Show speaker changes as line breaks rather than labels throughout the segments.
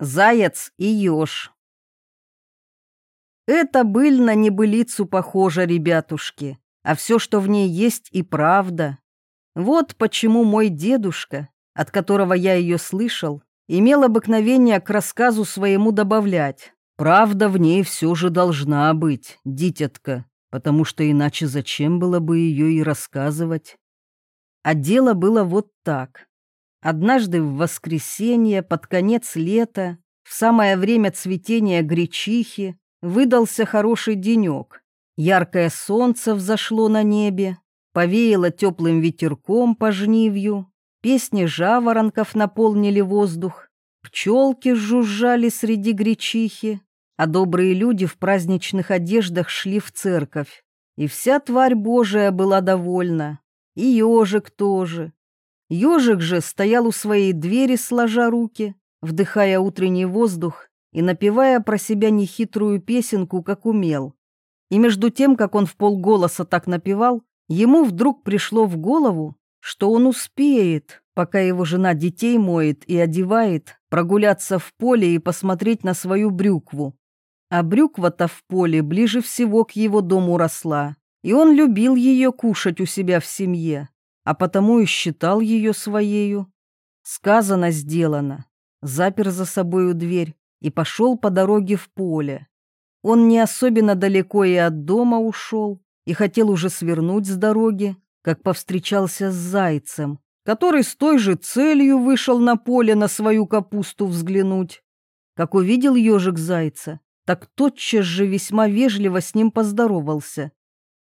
Заяц и еж. Это быль на небылицу похоже, ребятушки, а все, что в ней есть, и правда. Вот почему мой дедушка, от которого я ее слышал, имел обыкновение к рассказу своему добавлять. Правда в ней все же должна быть, дитятка, потому что иначе зачем было бы ее и рассказывать? А дело было вот так. Однажды в воскресенье, под конец лета, в самое время цветения гречихи, выдался хороший денек. Яркое солнце взошло на небе, повеяло теплым ветерком по жнивью, песни жаворонков наполнили воздух, пчелки жужжали среди гречихи, а добрые люди в праздничных одеждах шли в церковь. И вся тварь Божия была довольна, и ежик тоже. Ежик же стоял у своей двери, сложа руки, вдыхая утренний воздух и напевая про себя нехитрую песенку, как умел. И между тем, как он в полголоса так напевал, ему вдруг пришло в голову, что он успеет, пока его жена детей моет и одевает, прогуляться в поле и посмотреть на свою брюкву. А брюква-то в поле ближе всего к его дому росла, и он любил ее кушать у себя в семье а потому и считал ее своею. Сказано, сделано. Запер за собою дверь и пошел по дороге в поле. Он не особенно далеко и от дома ушел, и хотел уже свернуть с дороги, как повстречался с зайцем, который с той же целью вышел на поле на свою капусту взглянуть. Как увидел ежик зайца, так тотчас же весьма вежливо с ним поздоровался.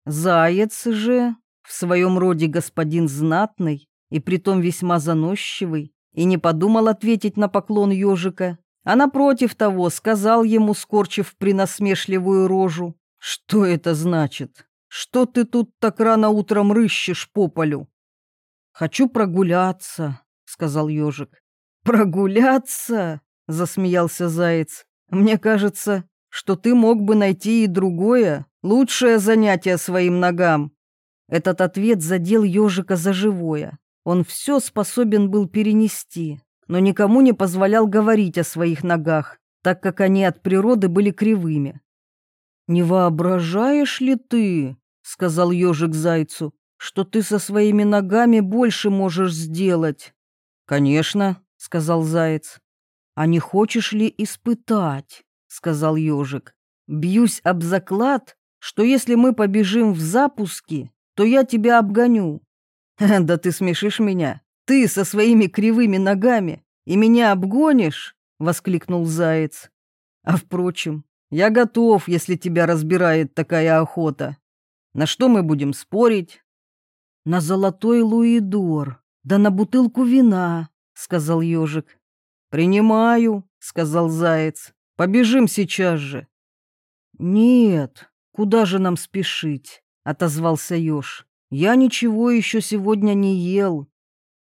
Заяц же в своем роде господин знатный и притом весьма заносчивый, и не подумал ответить на поклон ежика, а напротив того сказал ему, скорчив принасмешливую рожу, «Что это значит? Что ты тут так рано утром рыщешь по полю?» «Хочу прогуляться», — сказал ежик. «Прогуляться?» — засмеялся заяц. «Мне кажется, что ты мог бы найти и другое, лучшее занятие своим ногам. Этот ответ задел ежика за живое. Он все способен был перенести, но никому не позволял говорить о своих ногах, так как они от природы были кривыми. «Не воображаешь ли ты, — сказал ежик зайцу, — что ты со своими ногами больше можешь сделать?» «Конечно», — сказал заяц. «А не хочешь ли испытать?» — сказал ежик. «Бьюсь об заклад, что если мы побежим в запуске, то я тебя обгоню. Да ты смешишь меня. Ты со своими кривыми ногами и меня обгонишь, воскликнул заяц. А впрочем, я готов, если тебя разбирает такая охота. На что мы будем спорить? На золотой луидор, да на бутылку вина, сказал ежик. Принимаю, сказал заяц. Побежим сейчас же. Нет, куда же нам спешить? Отозвался еж. Я ничего еще сегодня не ел.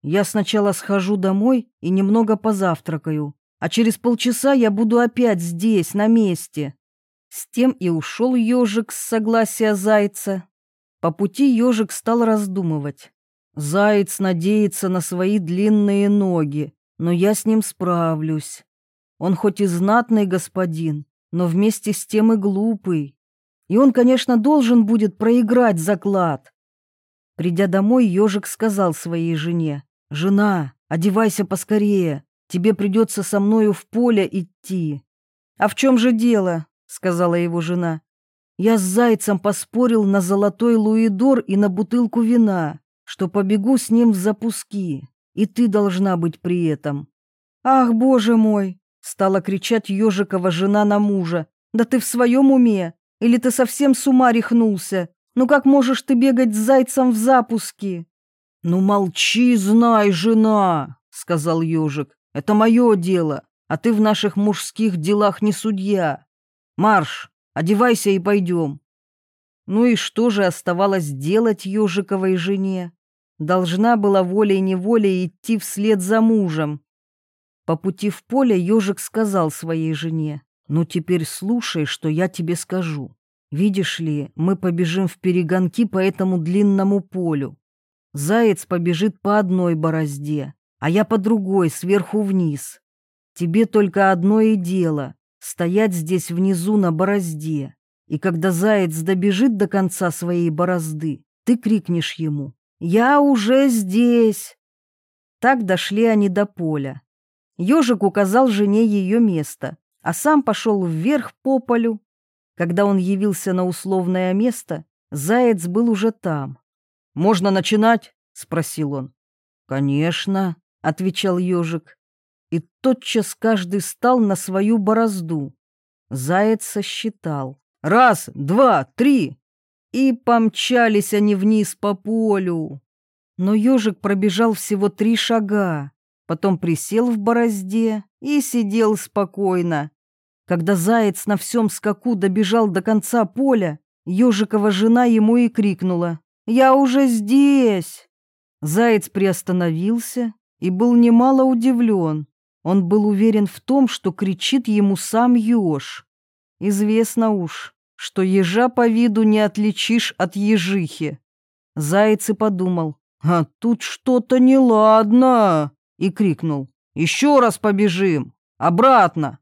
Я сначала схожу домой и немного позавтракаю, а через полчаса я буду опять здесь, на месте. С тем и ушел ежик с согласия зайца. По пути ежик стал раздумывать. Заяц надеется на свои длинные ноги, но я с ним справлюсь. Он хоть и знатный господин, но вместе с тем и глупый и он, конечно, должен будет проиграть заклад. Придя домой, ежик сказал своей жене, «Жена, одевайся поскорее, тебе придется со мною в поле идти». «А в чем же дело?» — сказала его жена. «Я с зайцем поспорил на золотой луидор и на бутылку вина, что побегу с ним в запуски, и ты должна быть при этом». «Ах, боже мой!» — стала кричать ежикова жена на мужа. «Да ты в своем уме? Или ты совсем с ума рехнулся? Ну как можешь ты бегать с зайцем в запуске?» «Ну молчи, знай, жена!» — сказал ежик. «Это мое дело, а ты в наших мужских делах не судья. Марш, одевайся и пойдем». Ну и что же оставалось делать ежиковой жене? Должна была волей-неволей идти вслед за мужем. По пути в поле ежик сказал своей жене. Ну теперь слушай, что я тебе скажу. Видишь ли, мы побежим в перегонки по этому длинному полю. Заяц побежит по одной борозде, а я по другой, сверху вниз. Тебе только одно и дело — стоять здесь внизу на борозде. И когда заяц добежит до конца своей борозды, ты крикнешь ему «Я уже здесь!» Так дошли они до поля. Ежик указал жене ее место, а сам пошел вверх по полю. Когда он явился на условное место, заяц был уже там. «Можно начинать?» — спросил он. «Конечно», — отвечал ежик. И тотчас каждый стал на свою борозду. Заяц сосчитал. «Раз, два, три!» И помчались они вниз по полю. Но ежик пробежал всего три шага, потом присел в борозде и сидел спокойно. Когда заяц на всем скаку добежал до конца поля, ежикова жена ему и крикнула «Я уже здесь!». Заяц приостановился и был немало удивлен. Он был уверен в том, что кричит ему сам еж. Известно уж, что ежа по виду не отличишь от ежихи. Заяц и подумал, а тут что-то неладно, и крикнул, еще раз побежим, обратно.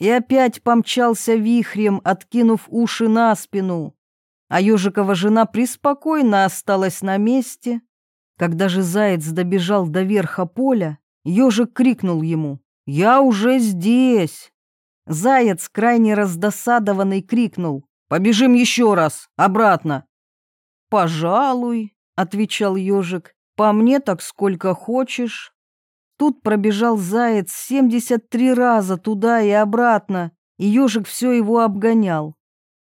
И опять помчался вихрем, откинув уши на спину. А ежикова жена преспокойно осталась на месте. Когда же заяц добежал до верха поля, ежик крикнул ему, «Я уже здесь!» Заяц, крайне раздосадованный, крикнул, Побежим еще раз, обратно. Пожалуй, отвечал ежик, по мне так сколько хочешь. Тут пробежал заяц семьдесят три раза туда и обратно, и ежик все его обгонял.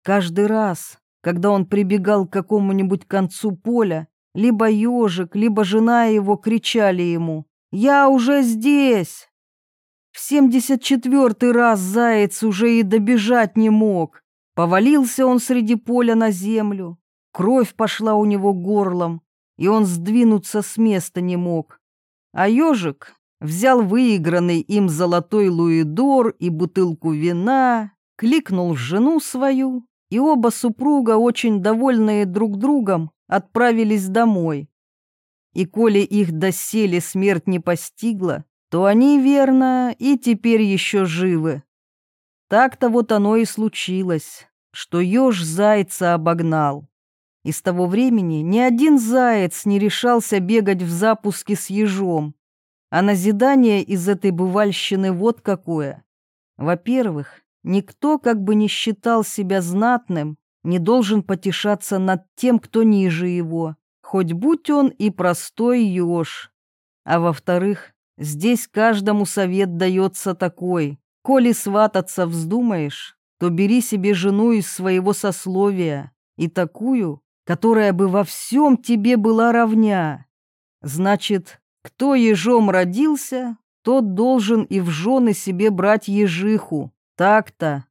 Каждый раз, когда он прибегал к какому-нибудь концу поля, либо ежик, либо жена его кричали ему «Я уже здесь!». В семьдесят четвертый раз заяц уже и добежать не мог. Повалился он среди поля на землю, кровь пошла у него горлом, и он сдвинуться с места не мог. А ежик взял выигранный им золотой луидор и бутылку вина, кликнул жену свою, и оба супруга, очень довольные друг другом, отправились домой. И коли их доселе смерть не постигла, то они, верно, и теперь еще живы. Так-то вот оно и случилось, что еж зайца обогнал. И с того времени ни один заяц не решался бегать в запуске с ежом. А назидание из этой бывальщины вот какое. Во-первых, никто, как бы не считал себя знатным, не должен потешаться над тем, кто ниже его, хоть будь он и простой еж. А во-вторых, здесь каждому совет дается такой. Коли свататься вздумаешь, то бери себе жену из своего сословия и такую, которая бы во всем тебе была равня. Значит, кто ежом родился, тот должен и в жены себе брать ежиху. Так-то.